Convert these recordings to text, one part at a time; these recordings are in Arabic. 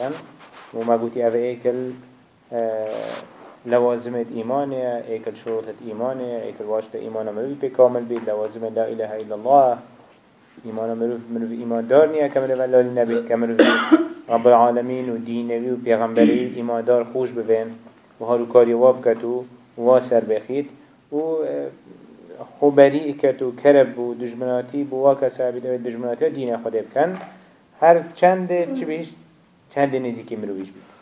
كان وما قلت أبا إيكل آه لوازمة إيمانية إيكل شروطة إيمانية إيكل واشت إيمان مروف بكامل بيت لوازمة لا إله إلا الله. إيمان مروف مروف إيمان دارنية كمروف الله للنبي كمروف رب العالمين ودينوي وبيغمبري إيمان دار خوش ببين وهارو كاري وابكتو واسر بخيت و خبری کتو کرب و دجمناتی بوا کسا بیده دجمناتی دین خود بکن. هر چند چی بیش چند نزیکی مرویش بید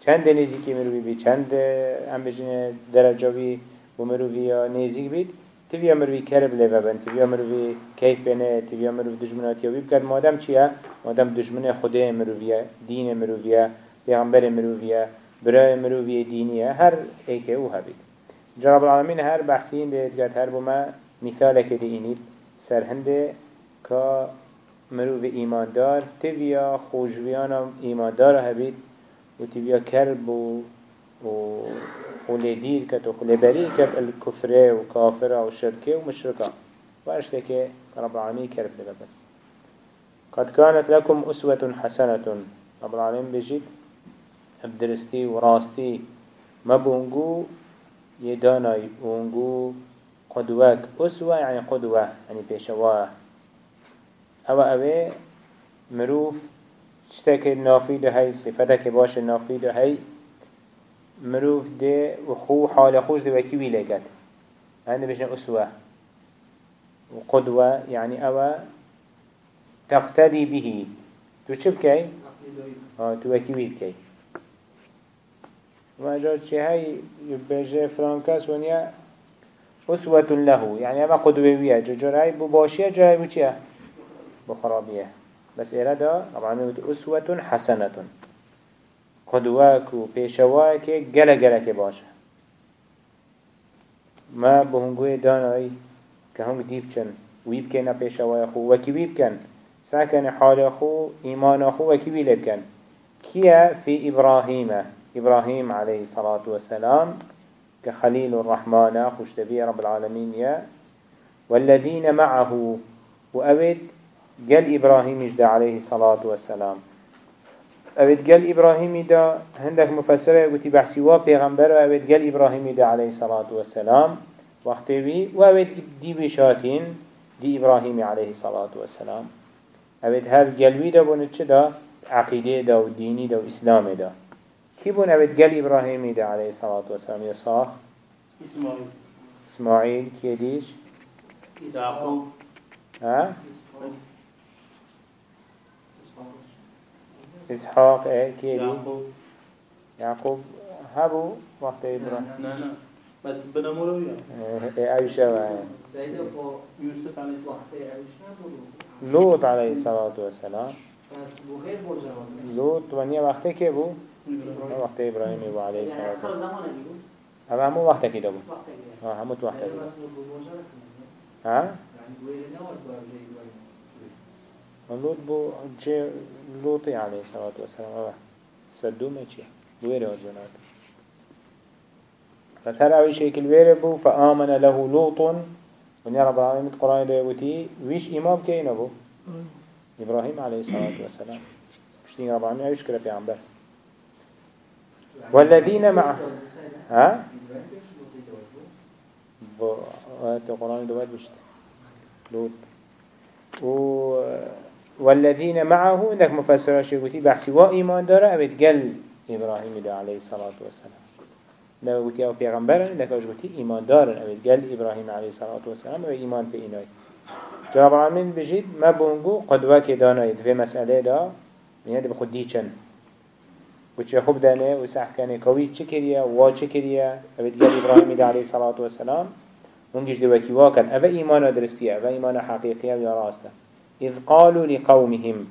چند نزیکی مروی بید چند ام بجنه درجاوی و مروی یا نزیک بید؟ تبیا مروی کرب لیو بن تبیا مروی کیف بینه تبیا مروی دجمناتی و بید مادم چیه؟ مادم دجمن خدا مرویه دین مرویه پیغمبر مرویه برای مروی دینیه هر ایکه او هبید. جرب العالمين هر بحثين ده قد هر بما مثالك دي إنيد سر هنده كا مروف إيمان دار تبيا خوشويانا إيمان دار هبيت و تبيا كرب و خلي كت و خلي بري كت الكفر و كافر و شركة و مشركة واشتكي رب العالمين كرب لبابت قد كانت لكم أسوة حسنة. رب العالمين بجد بدرستي وراستي ما بونجو يداناي ونقو قدوك أسوة يعني قدوة يعني بيشواه أو أوي مروف شتك النافي ده هاي صفتك باش النافي ده هاي مروف ده وخو حال خوش ده وكي ويلقات هذا بيشن أسوة وقدوة يعني أو تقتدي به تو شبكي؟ آه تو وكي ويلكي وجا چه هاي بجه فرانكاس ونيا أسوة له يعني أما قدوية ججر هاي بباشية جاي بچيه بخرابية. بس إرادا طبعا أسوة حسنة. قدواك و پیشواك گله گله که باشه ما بهنگوی دانایی که هم دیب چن. ویب کنه پیشوای خو وکی ویب کن. ساکن حال خو ایمان خو وکی ویب کن. کیا فی إبراهيم عليه الصلاة والسلام كخليل الرحمن خشتبي رب العالمين يا والذين معه. وأبد قال إبراهيم جدا عليه الصلاة والسلام أبد قال إبراهيم دا عندك مفسرة يقول بحسي پیغمبر أبد قال إبراهيم دا عليه الصلاة والسلام وقتوي وأبد دي بشاتين دي إبراهيم عليه الصلاة والسلام أبد هل قلبي دا بونت دا عقيدة دا وديني دا وإسلام دا كي بون أبد قال إبراهيم ده عليه الصلاة والسلام يصاخ إسماعيل إسماعيل كيديش يعقوب ها؟ إسحاق إيه كيدي يعقوب. يعقوب. هبو وقت إبراهيم. لا لا بس بنمرو يا. إيه أيشة وعين سيدة يوسف عليه الصلاة وقت بلو لوط عليه الصلاة والسلام. بس بغير برجوان لوط ونيا وقت كي بو؟ والسلام وقت إبراهيم بو عليه يعني الصلاة والسلام. هذا همو وقت كده بو همو وقت يعني كده بس برجوان ها؟ لوط بو جي لوطي عليه الصلاة والسلام آه. صدوم چي بويره وجنات فسر اوي شكل ويره بو فآمن له لوط. ونيا رب العالمين القرآن يقولي ويش إمام كينا بو؟ إبراهيم عليه الصلاة والسلام مش نيجي رب العالمين إيش كده في عنبر والذين معه ها؟ بو آيات القرآن دوات بشت. لوط. و والذين معه إنك مفسر شيء بحثي وا إيمان داره ابد قال إبراهيم ده عليه الصلاة والسلام. لو قلت أو پیغمبر إنك اج قلت إيمان داره ابد قال إبراهيم عليه الصلاة والسلام و إيمان في ايناي جواب العالمين بجد ما بونجو قدوة كدانايد في مسألة دا يعني هذا بخد ديچن. وچه خوب دانه و صح کنه کوي چه کریه و چه کریه ابد قال إبراهيم ده عليه الصلاة والسلام. ونجش دوكي واكن أبا إيمان درستية أبا إيمان حقيقية ويا راسته إذ قالوا لقومهم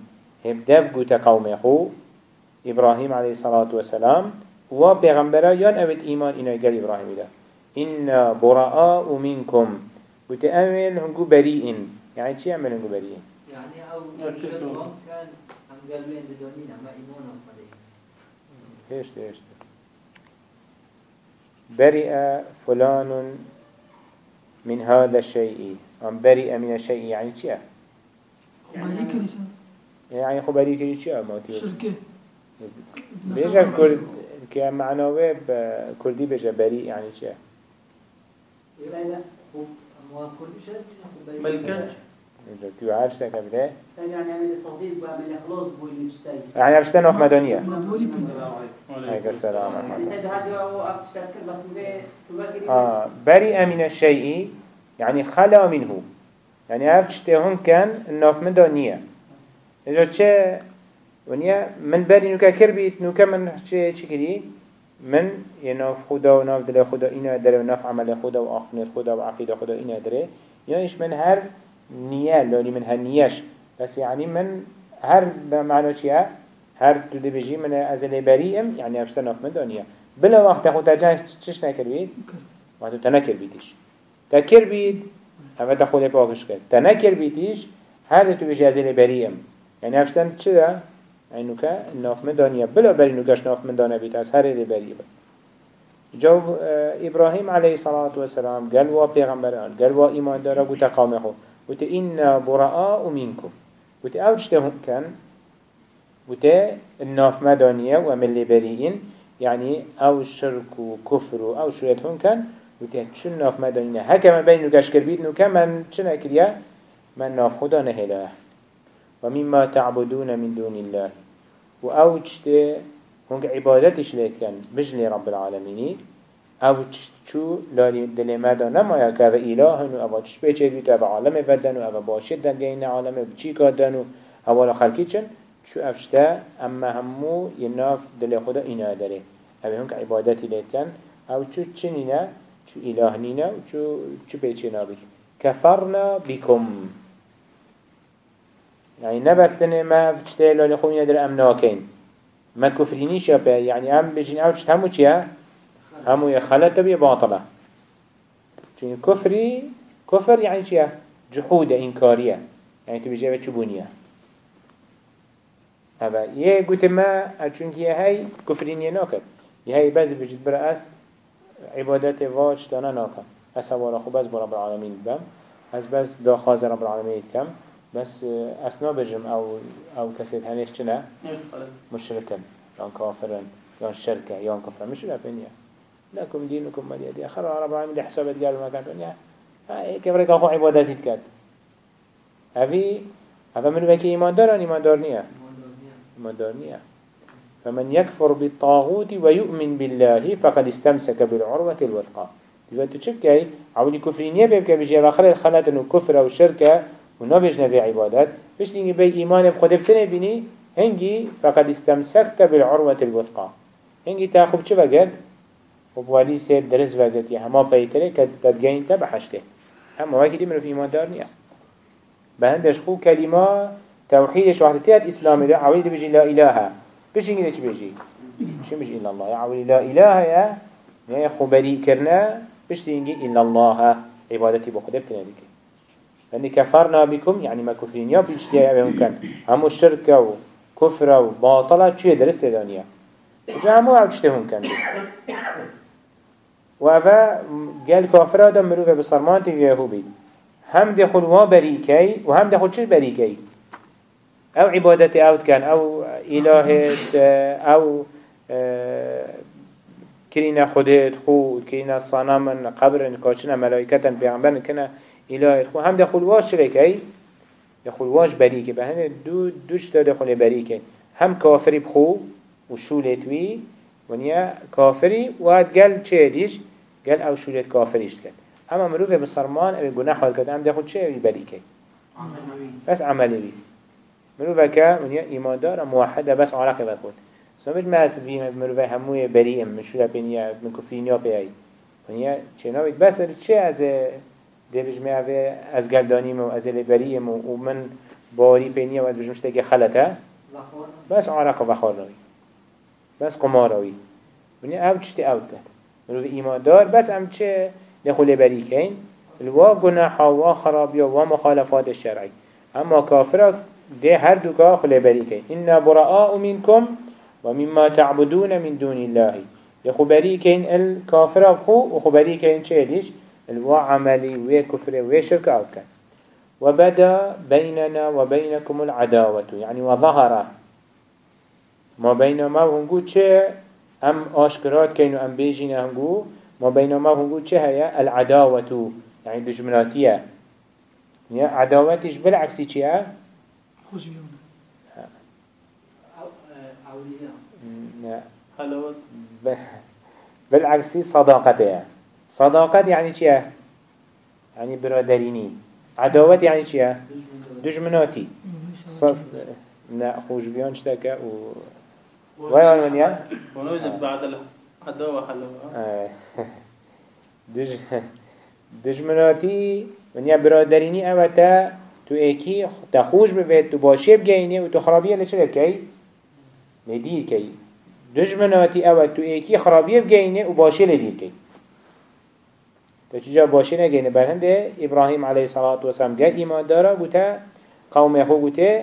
هبدف قوت قوم إبراهيم عليه الصلاة والسلام و پیغمبرا يان أبد إيمان إنا قال إبراهيم ده إنا براء منكم. قوت أمل هنقو بريئن يعني چي أمل هنقو بريئن يعني أو كان هم قلبين بدونين أما إيمانهم إيش إيش برئ فلان من هذا الشيء أم برئ من الشيء يعني چيه خبالي كنيسة يعني خبري كري چيه ما تيوز شركة. بيجا كرد كمعنوي بكردي بيجا بريء يعني چه لا هو هو كل شيء ملكان تو يعني عمل صديق خلاص يعني عرشتن عليك السلام ورحمة الله آه بريء من الشيء يعني خلا منه. يعني عرف تشتهون كان النوف من دنيا إذا چه؟ ونیا من بری نوکا کر بیت نوکا من چه چی کری من یه ناف خدا و ناف دل خدا اینا داره و ناف عمل خدا و آخنت خدا و عقیده خدا اینا داره یعنیش من هر نیه لالی من هر نیش بس يعني من هر بمعنى چیه؟ هر تو دی بجی من از بریم یعنی افسر ناف من دانیه بلا وقت خود تجاه چش نکر بید وقت تنکر بیدیش تکر بید اما تا خود پاکش کرد تنکر بیدیش هر تو بجی از بریم يعني افسر چه يعني نوكا ناف دانية بلا بري نوكاش ناف من دانية بيت از هر اللي بري جو إبراهيم عليه الصلاة والسلام قال وا پیغمبران قال وا إيمان دارا قوت قامخو قوت إنا براء منكم. قوت أوجتهم كان قوت الناف مدانية ومن اللي بريئين يعني أو شرك وكفر أو شريتهم كان قوت شن ناف مدانية هكا ما بين نوكاش كربيت نوكا من شنا كريا من ناف خدا نهلاه ومما تعبدون من دون الله. وأو تشتي هنك عبادتش ليتكن بجلي رب العالمين أو تشتشو لالي دلي مادا نما يكا إله و أو تشت بيچه بيتو أبا عالم بدن و أبا باشد دن دين عالم. بچي كادن و أولا خلقي چن؟ شو أفشتا أما همو يناف دلي خدا إنا داري أو هنك عبادتي ليتكن أو چنينا چو إله نينا و چو چو بيچه نابي كفرنا بكم يعني نبستن ما بشتي لولي خوين در ام ناكين ما كفرينيش يا يعني ام بجين أو تشت همو چيا همو يخلط بي باطلة چون كفري كفر يعني چيا جحود إنكارية يعني تبجي بچبونية هذا يه قلت ما چونك يه هاي كفرينية ناكد يه هاي بز بجد برأس عبادت واج دانا ناكد أسا ورا خو بس برب العالمين بم. أس بس دا خاز رب العالمين كم بس اسنا بجم أو أو كسيت هنيش چنا مشركا يان كافرا يان شركة يان كفر مش لا بنيا لكم دينكم ولي دين خرا رب العالمين دي حسابات قالوا ما كان دنيا هاي كيف رك آخو عباداتي تكاد هذي هذا من بك ايمان دار ايمان دار نيا ايمان دار نيا فمن يكفر بالطاغوت ويؤمن بالله فقد استمسك بالعروة الوثقى. دلوقتي تشكي عولي كفرين يبقى بيجي آخر الخلات إنه كفر أو شركه و نبیش نبی عبادت بيش تيجي بي إيمان بخود بتنه بینی هنگی فقد استمسكت بالعروة الوثقى. هنگی تاخب چه وقت وبوالي سير درس وقت يا هما بيتره كد تدقين تبحشته هما وقتی منو في إيمان دار نيا. بهندش خو كلمة توحيدش وحدتيات إسلامي ده عويد بيجي لا إله. بيش ينجي چه بيجي شو مش إلا الله. يا عويد لا إله يا يا خو بريء كرنا بيش ينجي إلا الله. عبادتي بتنه بك يعني كفرنا بكم يعني ما كفرين. يا بيشتيا بهم كان همو شركة وكفرة وباطلة چيه درست دانيا؟ وجا همو عبشتهم كان وهذا قال كافر آدم مروفة بصرمان تنجيه بي هم دخل وا بريكي وهم دخل چل بريكي أو عبادة اوت كان أو إله أو كرينا خدت خود كرينا صنم قبر كاشنا ملائكة بيغمبر كنا إلهي خو هم دخل واش شركي دخل واش بريكي بهن دو دوش تا دخل بريكي هم كافري بخو وشولتوي ونيا كافري واد قال چه ديش قال أو شولت كافريش كد اما مروف بصرمان أو گناح والكد هم دخل چه بريكي بس عملي بي مروفك ونيا ایمان دارا موحدة بس علاقة بخود. سنبج ما أسفين مروفة هموية بريئة من شورا بينيا من كفرينيا بيئي چه نوید بس چه از دیوش ما از گلدانیم و از بریم و من باری بينيا و از بجمش تاكي خلطه. بس علاقة بخار روی بس قمار من ونيا او چشتي او داد مروفة ایمان دار. بس ام چه لخول بريكين الوا گناحا و خرابیا و مخالفات شرعی. اما كافرك ده هر دو که خو لبری کن إنا براء منكم ومما تعبدون من دون الله. يخو بري كين الكافر خو وخو بري كين چه ليش الوا عملي وي كفر وي شرك أو كان وبدا بيننا وبينكم العداوة. يعني وظهر ما بين ما هنگو چه؟ ام آشکرات کین و ام بیجین هنگو. ما بين ما هنگو چه هيا العداوة. يعني دجمناتية يعني عداوتش بالعكس چيه خوش بيونه أو- أولياء لا حلاوة ب- بالعكس صداقته صداقت يعني چيه يعني برادريني عداوت يعني چيه دجمناتي صف لا خوش بيان شتكا و وين من ونوجد بعد العداوة حلاوة آه. دج دجمناتی ونیا برادرینی اوه تا تو ایکی تخوش ببید تو باشه بگینی و تو خرابیه لچه لکی؟ لدیر کی. دجمناتی اوه تو ایکی خرابیه بگینی و باشه لدیر کی. تو چجا باشه نگینه برهنده ابراهیم علیه الصلاة والسلام قال ایمان داره بوتا قوم خو بوتا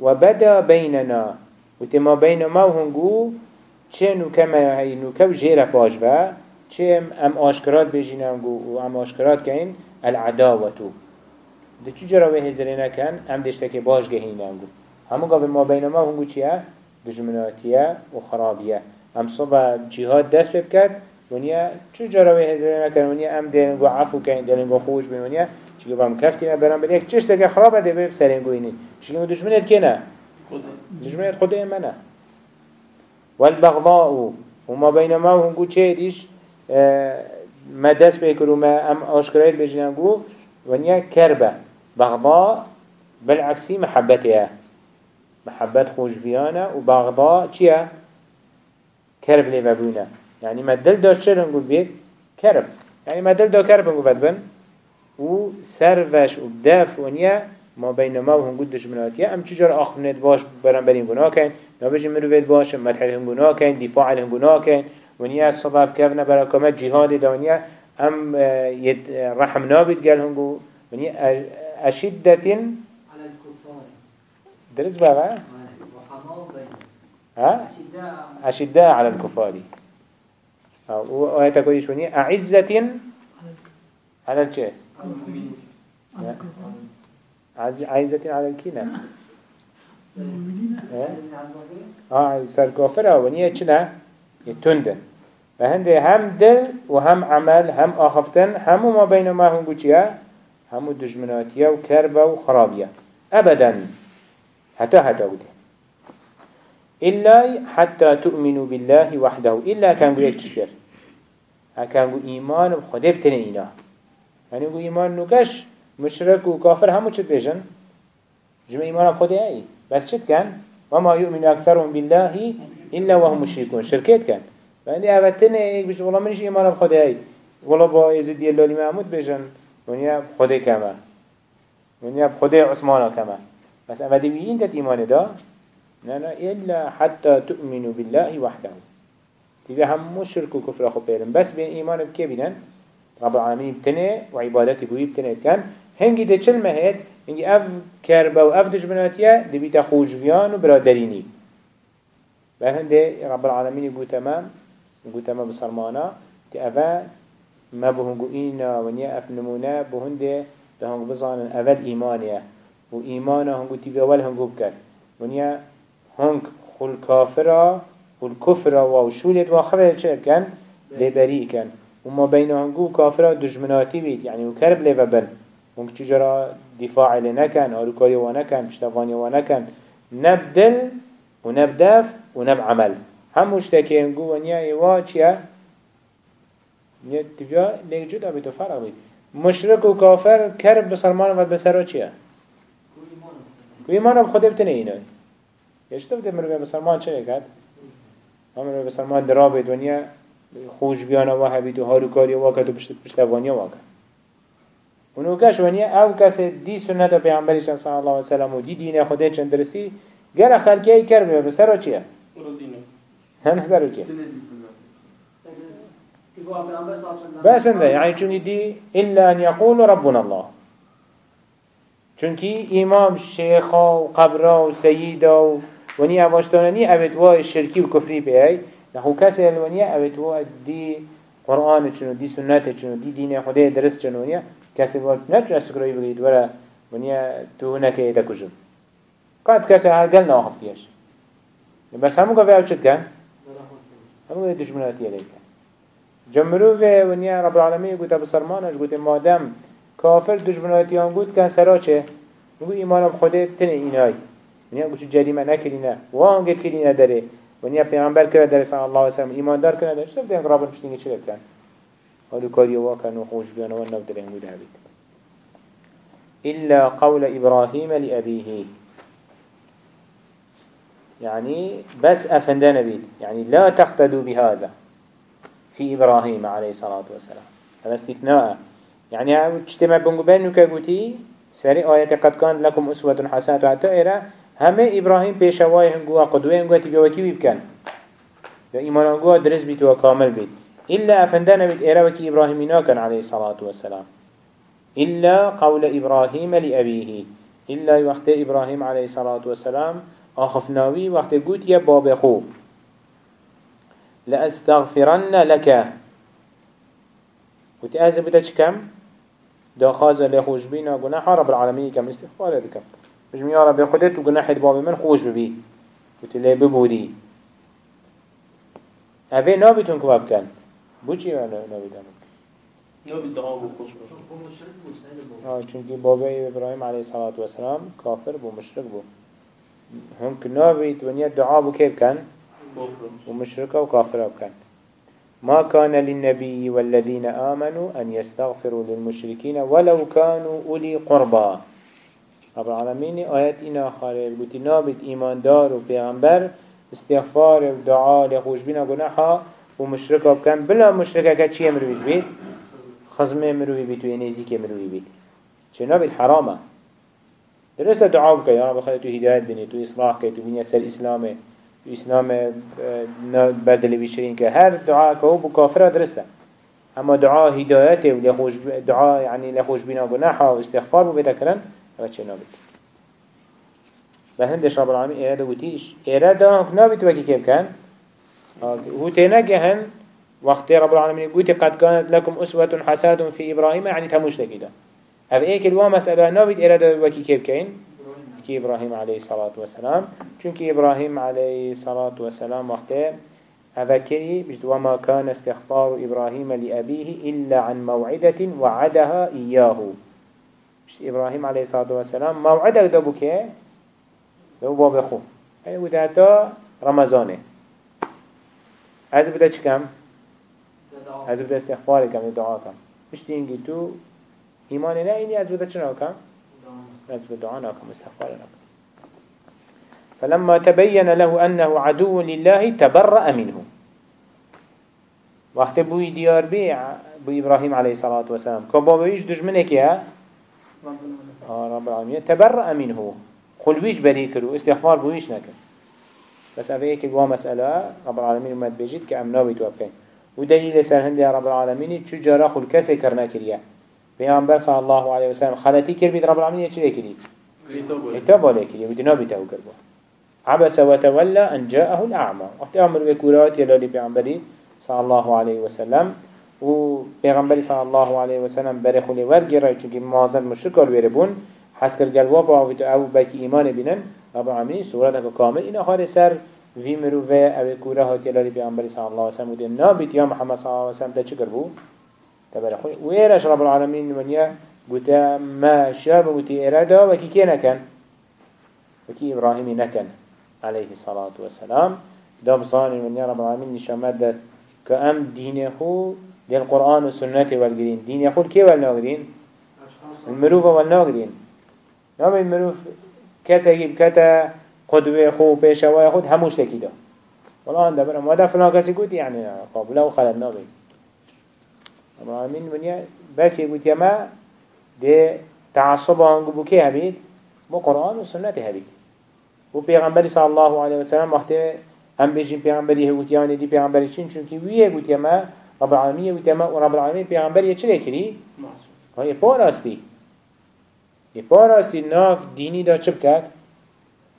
و بدا بیننا. بوتا ما بین ما و هنگو چه نوکه ما هی نوکه و جیره پاش و چه ام آشکرات بجینم گو و ام آشکرات کن العداوتو. ده چی جراوه هزره نکن؟ دشته که باش گهینه انگو همو گاوه ما بین ما هنگو چیه؟ دجمناتیه و خرابیه. هم صبح جهاد دست بکرد ونیا چه به هزره نکن؟ ونیا هم دلنگو عفو کن دلنگو خوش بین ونیا چیگه بام کفتی نه برام بده. یک چشت که خرابه ده به سرنگو اینی چیگه دجمنت که نه؟ دشمنت خود منه؟ والبغضاء. وما بین ما هنگو چه دیش؟ ما دست بکرو ما ام آشکرایت بجنگو ونیا کربه. بغضاء بالعكسي محبتها محبت خوش بيانا وبغضاء چيا كرب لي ببونا يعني ما دل داشت چه نقول بيت كرب يعني ما دل دا كرب نقول بن و سروش و بدف ونيا ما بين ما وهم قد دشمناتيا ام چجار آخرنت باش برام برين گناه كين نبجي مروفيت باش مدحلهم گناه كين دفاع لهم گناه ونيا صباب كفنا براكمت جهاد دا ونيا ام آه، رحم نابد قال هم ونيا أشدة على الكفار. درس بقى وحماهم بينهم ها؟ أشداء. على الكفار. وآية تقول شوني أعزة على الشيء لا. عز- عزة على الكينة آه آه سر كافرة ونية چنا يتند فهنده هم دل وهم عمل هم آخفتن هم ما بين ما هم قوشيا هم دجمناتيا وكربة وخرابية أبدا حتى حتى وده إلا حتى تؤمنوا بالله وحده. إلا كان قول يكتشكر كان قول إيمان بخده بتنينا يعني قول إيمان نوكش مشرك وكافر همو چت بيجن جمع إيمان بخده أي بس چت كان وما يؤمن أكثرهم بالله إلا وهم مشركون. شركات كان فعندي أبتنا إيك والله منش إيمان بخده أي والله با يزيد يلالي محمود بيجن ونيا بخده كما ونيا بخده عثمان كما بس أبدي بيين تت إيمان دا؟ لا لا إلا حتى تؤمنوا بالله وحده. تبقى هم مشرك وكفر أخو بيرن بس بين إيمان بكي بينن رب العالمين بتنه وعبادتي بوي بتنه. كان هنگی ده چل مهد هنگی اف کربه و اف دجمناتیه ده بیتا خوشبیان و برادرینی. بل هنده رب العالمين يقول تمام يقول تمام بسرمانا تأفا ما بهنجو إينا ونيا أف نمونا بهنده ده هنجو بزان أول إيمانيا وإيمانا هنجو تبي أول هنجو بكر ونيا هنگ خل كافرة خل كفرة وشولت واخرة چه كان لبري كان وما بين هنجو كافرة دجمناتي بيت يعني وكرب لببن هنگ چجرا دفاع لنكن آروكاري ونكن پشتواني ونكن نبدل ونبدف ونب عمل. هم مشتكين قو ونيا ايوا چيا نيا تفيا ليك جدا بيتو فرق بيت مشرك و كافر كرب بسلمان و بسرا إيمان و ایمان بخود بتنه اینای یشتو بده مروی بسلمان چه کرد؟ هم مروی بسلمان دراب دنیا خوش بیانه و حبید و هارو کاری و کرد و پشت پشتوانی و کرد اونو کش ونیا أو کس دی سنت پیامبری صلی الله علیه و سلم و دی دین خدا چند درستی گر خلقی ای کرد بسرا چیه؟ هم سرا چیه؟ بس انده يعني چونكي دي إلا أن يقول ربنا الله چونكي إمام شيخا وقبرا وسيدا و وني أباشتانني أبتوا الشركي وكفري بهاي نحو كسي الونيا أبتوا دي قرآن چنو دي سنة چنو دي دين خده درس چنو ونيا كسي الوقت نرجع سكروي بغيد ولا ونيا تو هناك يتكجم قد كسي هالقل ناخف ديش بس همو قفه أو چد كان همو قفه دشمناتي عليك جمرو في ونيا رب العالمين قلت بسرمانش قلت مادم كافر دشمناتي هم قلت كان سرا چه نقول إيمان بخده تنه إناي ونیا گوش جریمه نکرینه وان گت کرینه داره. ونیا پیامبر کرده داره صلی الله و سلم ایمان دار کرده داره شفت رابن پشتینگی چه کن حالو کاری واکن و خوش بیان و نو داره مود هبید إلا قول إبراهيم لأبيه يعني بس أفندنا بيت يعني لا تقتدوا بهذا. في إبراهيم عليه الصلاة والسلام. هذا استثناء. يعني اجتماع بنقو بينو كاقوتي سري آيات قد كان لكم أسوة حسنة حتى إيرا همه إبراهيم پیشوای هنگو قدوه هنگو تیگه وکی بکن و ایمان درس بیت و کامل بیت إلا أفندنا بيت إيرا وكي إبراهيم كان عليه الصلاة والسلام. إلا قول إبراهيم لأبيه. إلا وقت إبراهيم عليه الصلاة والسلام أخفناوي وقت قلت يا باب خو لأستغفرن لك. وتأذى بدأت كم؟ داخاز لخوش بينا قناح رب العالمين كم استغفار ذكر مش يا رب خدت وقناح باب من خوش ببي. وتلي ببودي. أبي نابتون كواب كان بوچی أنا نابتون نبي دعاء وخوش آه چونكي بابا إبراهيم عليه الصلاة والسلام كافر بو مشرك بو هم كنابيت ونيا دعاء بو كيف كان ومشركة وكافرة كان ما كان للنبي والذين آمنوا أن يستغفروا للمشركين ولو كانوا أولي قربى. رب العالمين آيات إنا خارج قلت نابت إيمان دار وبيغمبر استغفار ودعاء لخوش بنا قناحا ومشركة بكان بلا مشركة كتشي مرويش بيت خزمه مروي بيت وينيزيك مروي بيت چه نابت حرامه. درسته دعاء بك يا رب خلي تو هداية بني تو إصلاح كي تو بني سر إسلامه. تو إسلام بدل بيشرين كه هر دعاء كهو بكافرة درسته أما دعاء هدايته ولخوش دعاء يعني لخوش بنا جناحه واستغفار ببتكرن هذا شيء نابت بهندش رب العالمين إرادة وتيش إرادة نابت وكي كيف كان هو تنجهن وقت رب العالمين قلت قد كانت لكم أسوة حسنة في إبراهيم يعني تموش لكده هذا إيه كلوا مسألة نابد إرادة وكي كيف كين كي إبراهيم عليه الصلاة والسلام چونك إبراهيم عليه الصلاة والسلام وقته هذا كري بجد وما كان استغفار إبراهيم لأبيه إلا عن موعدة وعدها إياه بجد إبراهيم عليه الصلاة والسلام موعدة دبو كي دبو باب أخو أي وداتا رمضانه. هذا بدا چكم هذا بدا استغفار كم دعاتا مش تينجي تو إيمان نه اینی از بده چرا کم؟ از بده دعا نکم استغفار نکم فلما تبين له أنه عدو لله تبرأ منه. وقت بوي ديار بي بو إبراهيم عليه الصلاة والسلام. كبابويش دجمنك يا رب العالمين تبرأ منه. خلويش بريكرو استغفار بويش نكر بس أفيك الوا مسألة رب العالمين ما تبجد كأمناوي توابكين ودليل سر هندي رب العالمين شو جرى خل كسي كرنا كريا پیامبر صلی الله علیه و سلم خلطی کرد بید رب العالمین چه کرد؟ اتاب ولی کرد ودنا بیتاو کرد عبس وتولى أن جاءه الأعمى وقت أمر بكورات يلالي بيغمبري صلى الله عليه وسلم و بيغمبري صلى الله عليه وسلم برخولي ورگرای چونکه معظم مشرکار بیربون حس کرد گلوا با أو بکی ایمان بینن رب العالمین صورت کامل اینا خار سر في مروفه أو كورا هات يلالي بيغمبري صلى الله عليه وسلم ودين نابت يا محمد صلى الله عليه وسلم تا چكر بو تبارك خوش ويرش رب العالمين ونيا قلت ما شاب قلت إرادة وكي كي نكن. وكي إبراهيم نكن. عليه الصلاة والسلام. دام صاني ونيا رب العالمين نشامد كأم دينه للقرآن والسنة والقرين. دين يقول كي والناقرين المروف والناقرين نعم المروف كسا يجيب كتا قدوة خو بيشوا يخود هموش تكيدا والله عند برا ما ده فلان كسي قلت يعني قابلة وخلد ناقرين رب العالمين ونيا بس يقول يما ده تعصب عنه بكي هبيد مو قرآن وسنة هبيد وبيغمبر صلى الله عليه وسلم وقت هم بيجين بيغمبري هوت يعني دي بيغمبري شين چونكي ويه يقول يما رب العالمين يقول يما ورب العالمين بيغمبري يچلي كري؟ هاي باراستي باراستي ناف ديني دا چب كد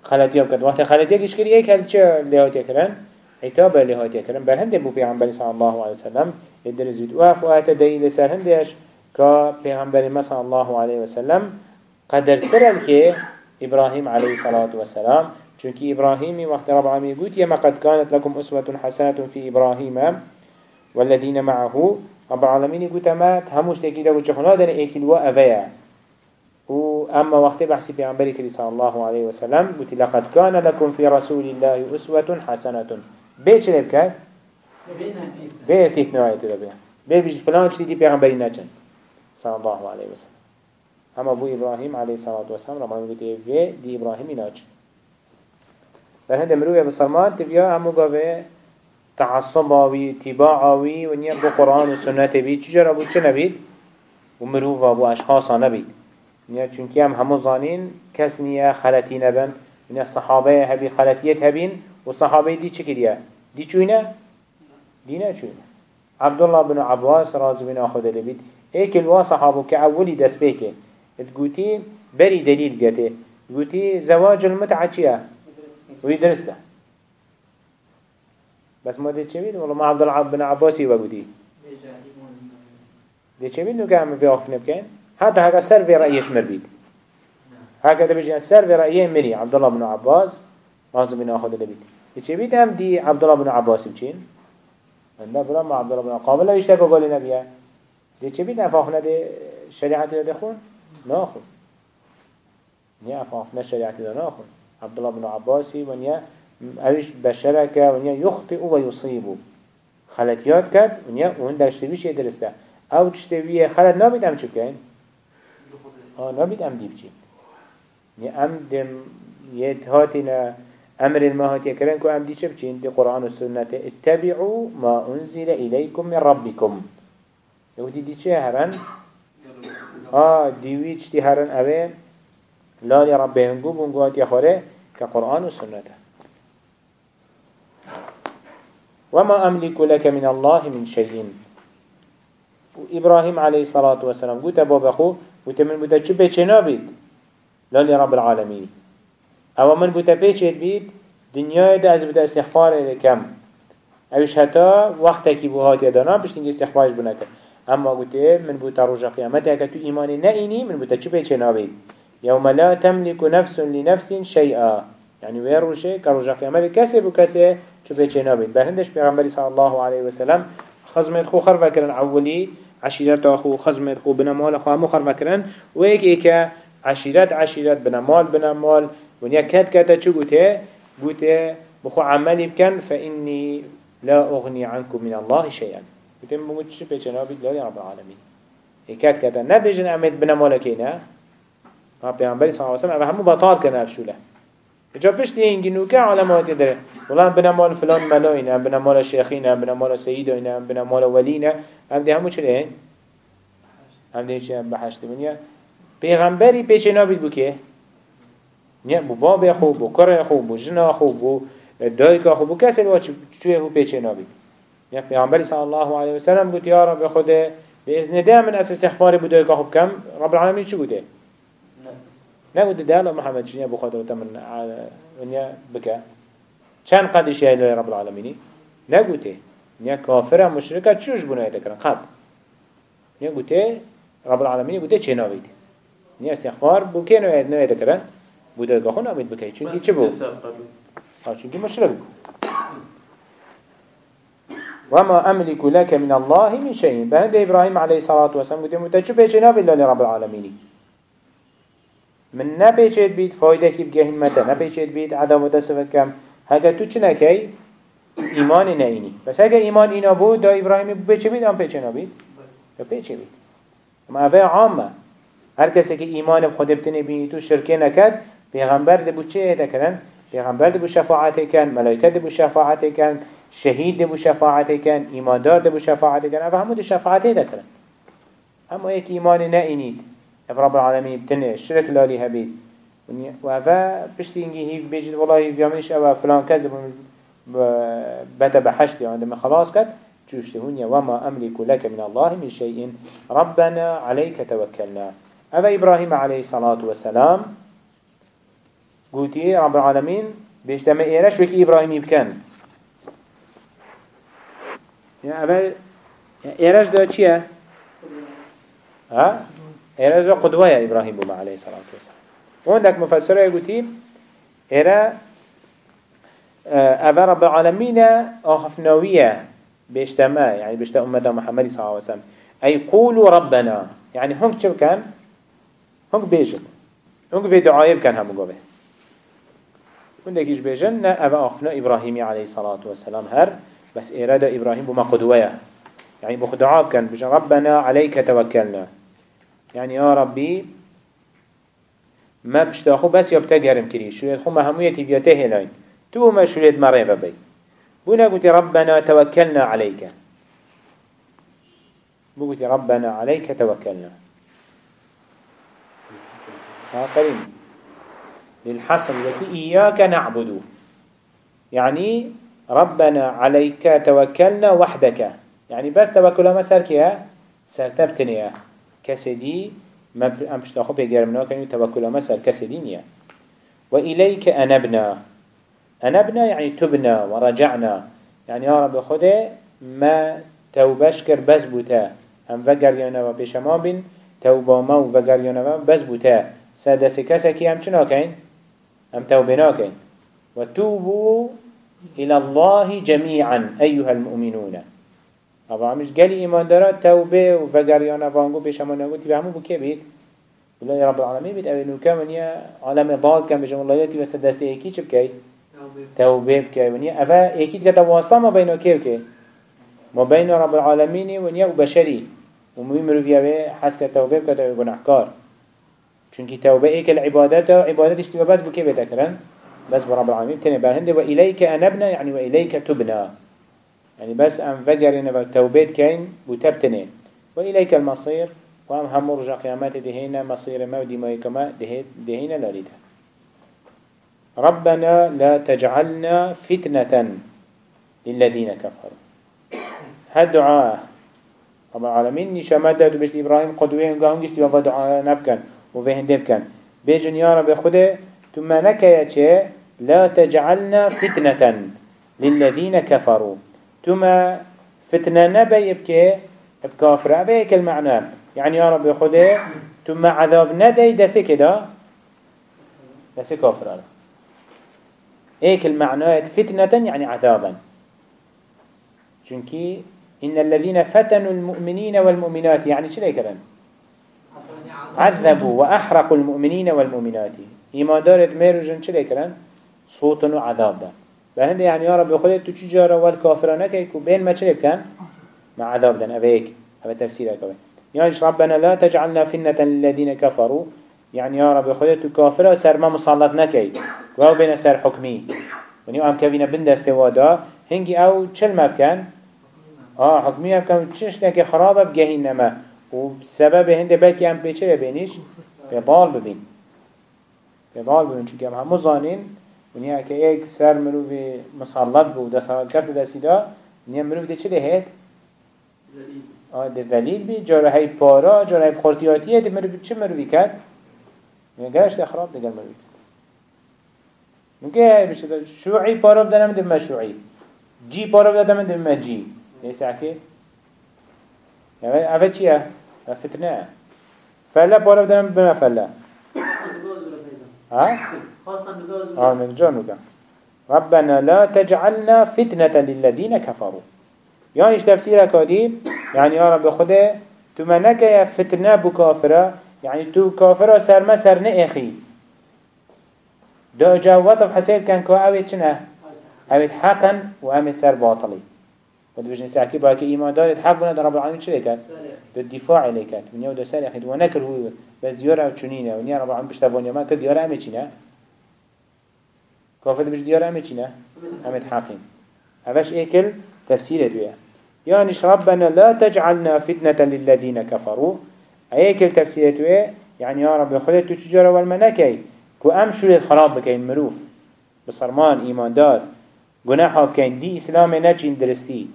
خلطيا بكد وقت خلطيا كش كري ايك هل چه لهاتيا كرن عتابا لهاتيا كرن بل هنده بو بيغمبر صلى الله عليه وسلم يدرزيد وف وآيات دليل سر هندش كا پیغمبر صلى الله عليه وسلم قدر ترن كي إبراهيم عليه الصلاة والسلام چونك إبراهيم وقت رب العالمين قلت يما قد كانت لكم أسوة حسنة في إبراهيم والذين معه. رب العالمين قلت ما هموش تكيد أقول شخنا دن إيكل وأفيا أما وقت بحثي في عمبرك صلى الله عليه وسلم قلت لقد كان لكم في رسول الله أسوة حسنة. بيش لبكات بي استثناء تدبير بي بيش فلان شتي في عمبري نجن صلى الله عليه وسلم. أما أبو إبراهيم عليه الصلاة والسلام العالمين قلت في دي إبراهيم ناجن فهذا مروي بسلمان تبيا همو قوي تعصباوي تباعاوي ونيا بو قرآن وسنة بي چجر أبو چه نبيد ومروف أبو أشخاصا نبيد نيا چونكي هم همو ظانين كس نيا خلطي نبن نيا الصحابة هبي خلطيت هبين والصحابة دي چه كريا دي چوينة دينا چوينة عبد الله بن عباس راضي بن أخذ لبيد ايك الوا صحابه كأولي دس بيكي تقولي بري دليل قتي قلتي زواج المتعة چيا ويدرسته بس ما دي چه والله ما عبد الله بن عباسي وقودي دي نو قام في آخر نبكين حتى هكا سر في رأيش مربيد هكا ده بيجي سر في رأيه مري عبد الله بن عباس لازم بن آخر لبيد دي بيد هم دي عبد الله بن عباس بچين نه برا ما عبدالله الله قابل ایش تک گلی نبیه دی چه بی افاق نده شریعتی داده خون؟ نه خون نیا افاق نه شریعتی داده نه خون عبدالله بن عباسی و نیا اویش بشرکه و نیه یخت او و یصیبو خلطیات کرد و نیه اون دشتوی چه درسته. او چشتوی خلط نابید هم چه بکن؟ آه نابید هم دیب چید نیا ام دم یه هاتینا أمر المهات يكرن كو أم دي شبچين دي قرآن والسنة اتبعوا ما أنزل إليكم من ربكم. يودي دي چه هرن؟ آه ديويش دي هرن أبين لا لربهم قو بنقوات يخوره كقرآن وسنة وما أملك لك من الله من شيء. إبراهيم عليه الصلاة والسلام قلت بابا أخو قلت من بدا شو بيتش نابد لا لرب العالمين. أو من بدا بيتش بيت دنيا دا از بدا استغفار كم اوش حتى وقتك بوهات يدانا بش تنجي استغفارش بناك اما قلت من بدا رجا قيامتك تو إيماني نئيني من بدا شو بيتش نابد يوم لا تملك نفس لنفس شيئا يعني ويروشه كروجا قيامت كسي بكسي شو بيچه نابين بهندش پیغمبر صلى الله عليه وسلم خزمت خو خرفه کرن عولي عشيرت خو خزمت خو بنمال خو همو خرفه کرن و ایک ایک عشيرت عشيرت بنمال بنمال ونیا كات كات چو گوته گوته بخو عملي بكن فإني لا أغني عنكم من الله شيئا. چه بيچه نابين لا رب العالمين كات كات نبيجن عمد بنمالكينا ما پیامبری صلی الله علیه و سلم همو بطال کنه شوله جا پشت اینگی نوکه علامات داره. والله بنا مال فلان ملاینه هم بنا مال هم بنا مال هم بنا مال ولینه هم دی همو چله هم دی چه بحشت منیا پیغمبری پیش نابید بو که نیا بو باب خوب بو کر خوب بو جنا خوب بو دایکا خوب بو کسی با چوی هو پیش نابید نیا پیغمبری صلی الله علیه و سلم گوت یا رب خود بإذن ده من أس استغفار بدايك خوب كم رب العالمين شو قده نقول ده محمد شنيا بخاطر وتمن ونيا بكا كان قد يشيء إلى رب العالمين نقول ته نيا كافر مشركة شوش بنا يتكرن قد نيا قلت رب العالمين قلت شيء نابيت نيا استغفار بكين ويد نويد كرن بوده قخون نابيت بكي چونكي چه بو ها چونكي مشرك وما أملك لك من الله من شيء. بهند إبراهيم عليه الصلاة والسلام قلت متى بيش نابي الله لرب العالمين من نبيشت بيت فايدة كي بجهن متى نبيشت بيت عدم متسفة كم هكا تو چنا كي إيمان نيني بس هكا إيمان إنا بود دا إبراهيم بيچه بيت أم بيچه نبيت دا بيچه بيت اما أفا عامة. هر کسی که ایمان بخود بتنه بینی تو شرکه نکد پیغمبر دبو چه دکرن پیغمبر دبو شفاعت کن ملائکه دبو شفاعت کن شهید دبو شفاعت کن ایماندار دبو شفاعت کن اما همو دو شفاعت دکرن اما یک ایمان نه اینید. رب العالمين بتنه الشرك لالي هبيت وهذا بشتي انجي هيف بيجد والله هيف يامنش أو فلان كذب بدا بحشت يعني لما خلاص كت جوشتهن وما أملك لك من الله من شيء ربنا عليك توكلنا أبا إبراهيم عليه الصلاة والسلام قلتي رب العالمين؟ بيجتمع إيرش وكي إبراهيم يبكن يعني أبا إيرش ده چيه؟ ها؟ إيرا قدوة إبراهيم بما عليه الصلاة والسلام. وعندك مفسرة يقولي إيرا أبا رب العالمين آخفناوية بيشتما يعني بيشتا أمة محمد صلى الله عليه وسلم. أي قولوا ربنا يعني هنك شو كان؟ هنك بيجن هنك في دعايب كان هم قوي هنك إيش بيجن أبا آخفنا إبراهيم عليه الصلاة والسلام هر بس إرادة إبراهيم بما قدوية يعني بخدعاب كان بيجن ربنا عليك توكلنا يعني يا ربي ما بشتاخو بس يبتا قرم كري شو يدخو مهمية تبيته هلاين تو ما شو يد مريبا بي بونا قلت ربنا توكلنا عليك بقولت ربنا عليك توكلنا ها للحصر التي إياك نعبد. يعني ربنا عليك توكلنا وحدك. يعني بس توكل ما سركيها سرتبتنيا كسدي ما أمش تأخذ بيجرمنا كان توكل ما سر كسدينيا وإليك أنبنا. أنبنا يعني تبنا ورجعنا. يعني يا رب خده ما توبش كر بس بوتا. هم وگر و بشما بين توبا ما وگر و بس بوتا. سادس كسكي هم چنا كين هم توبنا كين وتوبوا إلى الله جميعا أيها المؤمنون. أبا مش قال إيمان دارا توبة و وگر يانا وانگو بشما نگو تبا همو بكي بيت. والله يا رب العالمين بيت أولو كمن عالم ضال كم بجمع الله يتي وسدست إيكي چه بكي؟ توبة. بكي. ونيا أفا إيكي تكتا واسطة ما بينو كيف كي؟ ما بين رب العالمين ونيا وبشري ومهم مروفيا به حسك توبة بكتا وغنحكار چونكي توبه إيك العبادات عبادات اشتبه بس بكي بتكرن بس برب العالمين تاني بهند وإليك أنبنا يعني وإليك تبنا. يعني بس أن فجرنا بالتوبات كين وتبتني وإليك المصير وهم هم رجع قيامات دهينا مصير ما وديما دهينا لريدها ربنا لا تجعلنا فتنة للذين كفروا هدعاء رب العالمين نشامات دادو بشت إبراهيم قدوين قاهم قشت وفا دعاء نبكن وفهن دبكن بيجن يا رب خده ثم نكيا چه؟ لا تجعلنا فتنة للذين كفروا ثم فتنة نبي بكي بكافر أبيك المعنى يعني يا رب خده ثم عذاب ندي دسي كده دسي كافر هيك المعنى فتنة يعني عذابا. چونكي إن الذين فتنوا المؤمنين والمؤمنات يعني شو كرن عذبوا وأحرقوا المؤمنين والمؤمنات. إيمان دارت ميروجن شو كرن صوت وعذاب ده. بهند يعني يا رب خودت تو چجارة والكافرانه كيكو بين ما شو كان مع عذاب ده أبيك هذا تفسير كمان يعني ربنا لا تجعلنا فتنة للذين كفروا يعني يا رب خودت كافر سر ما مصلت نكي وهو بين سر حكمي ونيو ام كفينا بندست وادا. هنگي أو چل مبكن آه حكمي مبكن چش نكي خرابه بجهين و سبب هنده بلکی هم به چه ببینیش؟ به بال ببین به بال ببین چون که همو زانین و نیا که ایک سر مروف به مسلط بود دست هم کرد دستی دا نیا مروف ده چه دهید؟ ده ولیل بی جارهی پارا جارهی خورتیاتیه ده مروف چه مروفی کرد؟ گرش خراب دیگر مروفی کرد ممكن بشه شوعي بارب ده نمد ما شوعي جي بارب ده نمد ما جي ليس چیه؟ فتنة. فلا بارو بدنا من بما فلا. ها؟ آه من جانوكا ربنا لا تجعلنا فتنة للذين كفروا. يعني إيش تفسيرك هذه يعني يا رب خده تمنك يا فتنة بكافرة يعني تو كافر سر ما سر نأخي دو جاوات بحسيب كان كو اوه چنه؟ اوه حقا و اوه سر باطلي ودو بجن ساكي باكي ايمان دارت حق بنا رب العالمين چلي كات دو الدفاع علي كات من يو دو سر يخيد ونكر هو بس ديار أو چنينه ونيا رب العالمين بشتفون يما كد ديار امي چنه كافر بش ديار امي چنه امي حقين اوش ايكل تفسيره دوية يعني ربنا لا تجعلنا فتنة للذين كفروا هيك التفسير إيه يعني يا رب تو تجارة والمنكي كو ام شو خراب بكين مروف بصرمان ايمان دار گناح بكين دي اسلام نجين درستي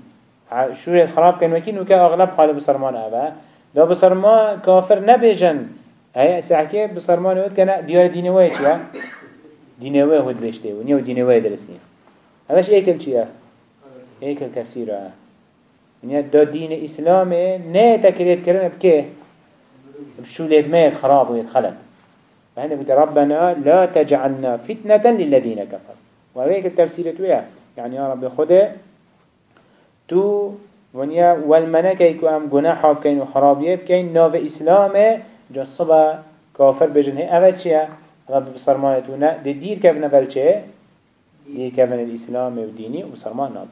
شو خراب كين وكين وكا اغلب حال بصرمان اوه دا بصرمان كافر نبيجن هي ساعكي بصرمان ود كان ديار دينوي چيا دينوي هود بيشته ونيو دينوي درستي هذاش ايكل چيا ايكل تفسيره يعني دا دين اسلامه نه تكريت كرنا بكيه بشوليد ما خراب ويتخلق فهنا بيقول ربنا لا تجعلنا فتنة للذين كفروا وهيك التفسير تويا يعني يا رب خده تو ونيا والمنكي كو ام گناح بكين وخرابيه بكين ناف اسلامه. جصبا كافر بجن. هي اوه چيه رب بصرمانتونا دي دير كفنا بل دير كفنا الاسلام وديني وبصرمان ناب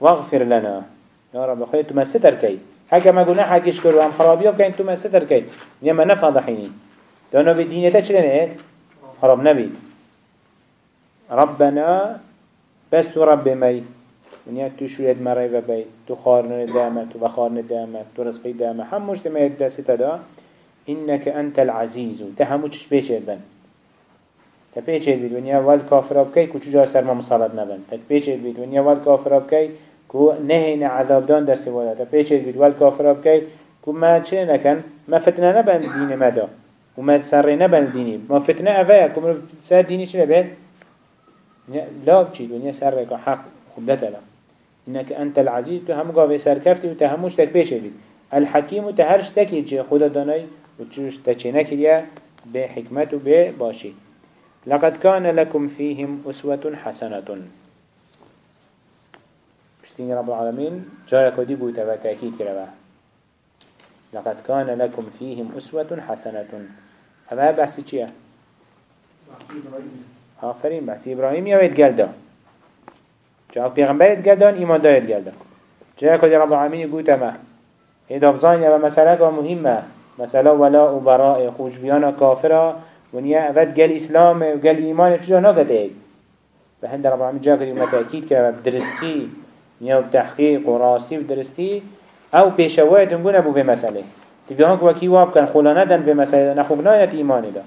واغفر لنا. يا رب خير تو ما ستر كي حكا ما گناح حكيش كرو ام خرابيه بكين تو ما ستر كي نيما نفضحيني دانا بدينيتا چلن إيه خراب نبيد ربنا بس تو رب مي ونیا تو شوید مرای و بی. تو خارن دامه تو بخارن دامه تو رزقی دامه هم مجتمع دست دا. إنك أنت العزيز تهمو چش بيشيد بن. تبيشيد بيد ونيا والكافر بكي كو چجا سر ما مصالت نبن. تبيشيد بيد ونيا والكافر بكي كو نهينا عذاب دان دست ولا تبيشيد بيد والكافر بكي كو ما چه نكن ما فتنة نبن دين مدا وما سر نبن ديني ما فتنة أفايا كو سر ديني چه نبن؟ لا بچيد ونيا سر حق. خدت له إنك أنت العزيز تهم قاوي سركفتي وتهموش تكبيش بيد الحكيم تهرش تكي جي خدا داناي وتشوش تچينك ليا بحكمة وبباشي لقد كان لكم فيهم أسوة حسنة بشتين رب العالمين جارك ودي بوتا وتأكيد كربا لقد كان لكم فيهم أسوة حسنة هذا بحثي چيه؟ آفرين بحثي إبراهيم يويت قلده جا پیغمبرت گردان ایمان دارت گردان جا کدی رب العالمین يقول تمام إذا بزاني أبا مسألة مهمة. مسألة ولاء وبراء خوش بيانا كافرة ونيا أفد قال إسلام وقال إيمان شجا إيه فهند رب العالمين جاء كده تأكيد كده بدرستي نيا بتحقيق وراسي بدرستي أو بيشوات نقول أبو في مسألة تبي هنك وكي واب كان خلانا دن في مسألة نخوبنا يت إيمان ده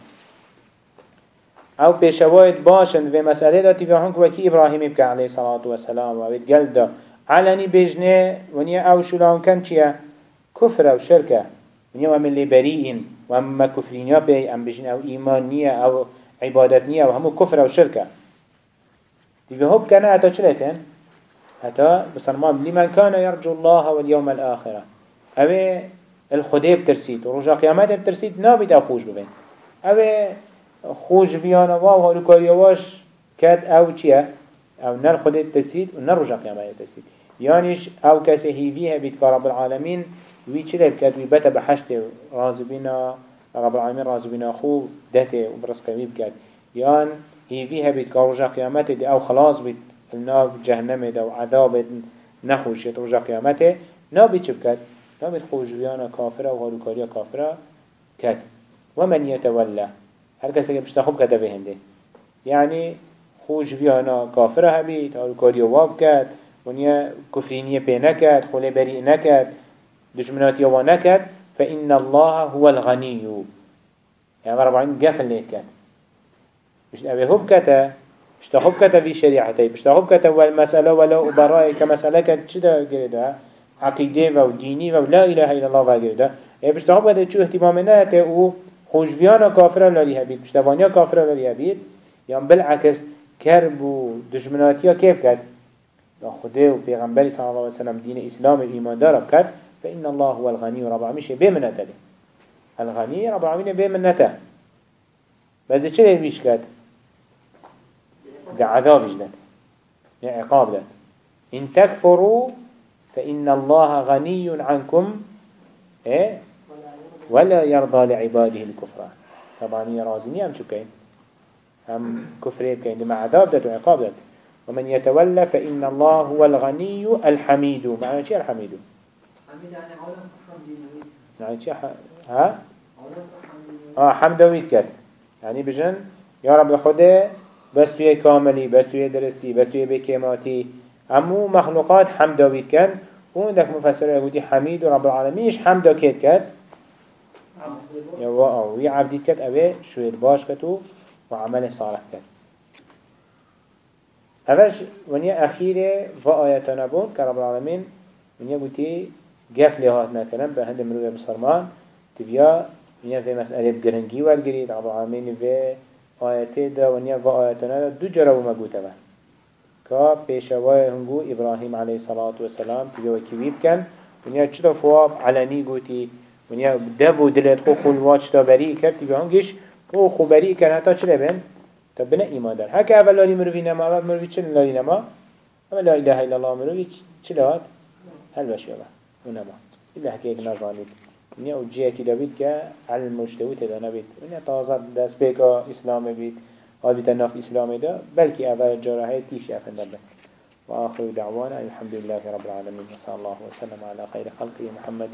أو بيشوات باشن في مسألة ده تبي هنك وكي إبراهيم بك عليه الصلاة والسلام وبيت قال ده علني بجنة ونيا أو شلون كان شيا كفر أو شركة ونیا و من بريئين وما كفرين بي ام بجن أو ايمان نية أو عبادت نية أو همو كفر أو شركة تيجي هوب كان اتا چلتين اتا بسرمان لمن كان يرجو الله واليوم الآخرة. اوه الخده بترسيد ورجا قيامات بترسيد نابد أو خوش ببين اوه خوش فيانا واو هارو كاريواش كات أو چيه أو نر خده بترسيد و نر رجا قيامات بترسيد يانيش أو كسي هيفيها بيت كرب العالمين وی چه بکد وی بتا بحشت رازبینا رب العالمین رازبینا خو دته و برسکوی بکد یان هیوی هبید که رجا قیامت دی أو خلاص بید النار جهنم دی و عذاب نخوشید رجا قیامت. نابید چه بکد نابید خوشویانا کافره و هالوکاریا کافره کد ومن يتولى هر کسی که بشتا خوب کده بهنده یعنی خوش بیانا کافره هبید هالوکاری واب کد ونیا کفرینی پی نکد خوله بری نکد دجمنات يوانكت فإن الله هو الغني يعني رب العالمين قفل ليت كان مش أبي هب كتا مش تهب كتا في شريعتي مش تهب كتا والمسألة ولا أبرائي كمسألة كت شدا قريدا عقيدة وديني ولا إله إلا الله إيه مش تهب كتا شو اهتمامنا تأو خوشبيانا كافرة للي هبيت مش تفانيا كافرة للي هبيت. يعني بالعكس كرب ودجمناتيا كيف كت خده و پیغمبری صلی الله علیه وسلم دین اسلام ایمان دار کرد فإن الله هو الغني رب العالمين بمنته الغني رب العالمين بمنته بس چه بيش كد عذاب جدد عقاب ده إن تكفروا فإن الله غني عنكم إيه ولا يرضى لعباده الكفر. سبانية رازنية هم شو كين هم كفرية كين دم عذاب ده وعقاب ده ومن يتولى فإن الله هو الغني الحميد. معنى شيء الحميد؟ يعني چه ها؟ آه حمدويت كد يعني بجن يا رب خدا بس توی كاملي بس توی درستي بس توی بكيماتي همو مخلوقات حمدويت كد و عندك مفسر يهودي حميد رب العالمين إيش حمدو كد كد يا أو وي عبديت كد اوه شوير باش كتو وعمل صالح كد هفش ونيا أخيرة فآياتنا بود كرب العالمين ونيا قلتي قف لهات نكرن به هند مروه بسرمان تبيا ونيا في مسألة بگرنگی والگرید رب العالمين في آياته دا ونيا في آياتنا دا دو جربو مگوته به که پیشوای هنگو إبراهيم عليه الصلاة والسلام تبيا وكيويب كان ونيا چطا فواب علني ونيا دبو دلت خو خلوات چطا بريء کرد تبيا هنگش خو خو بريء كان حتى چله بين تبنا إيمان دار هكا أول لالي مروفي نما أول مروفي چل لالي نما أما لا إله إلا الله مروفي چلوات هل بشيبه ونما إلا هكيك نظانيت نیا أو جیه کی دابید که علم مجتوی تدا نبید نیا تازه دست بیکا اسلام بید آبیت ناف اسلام دا بلکه اول جراحه تیشی افنده بید وآخر دعوانا الحمد لله رب العالمين وصلى الله وسلم على خير خلقه محمد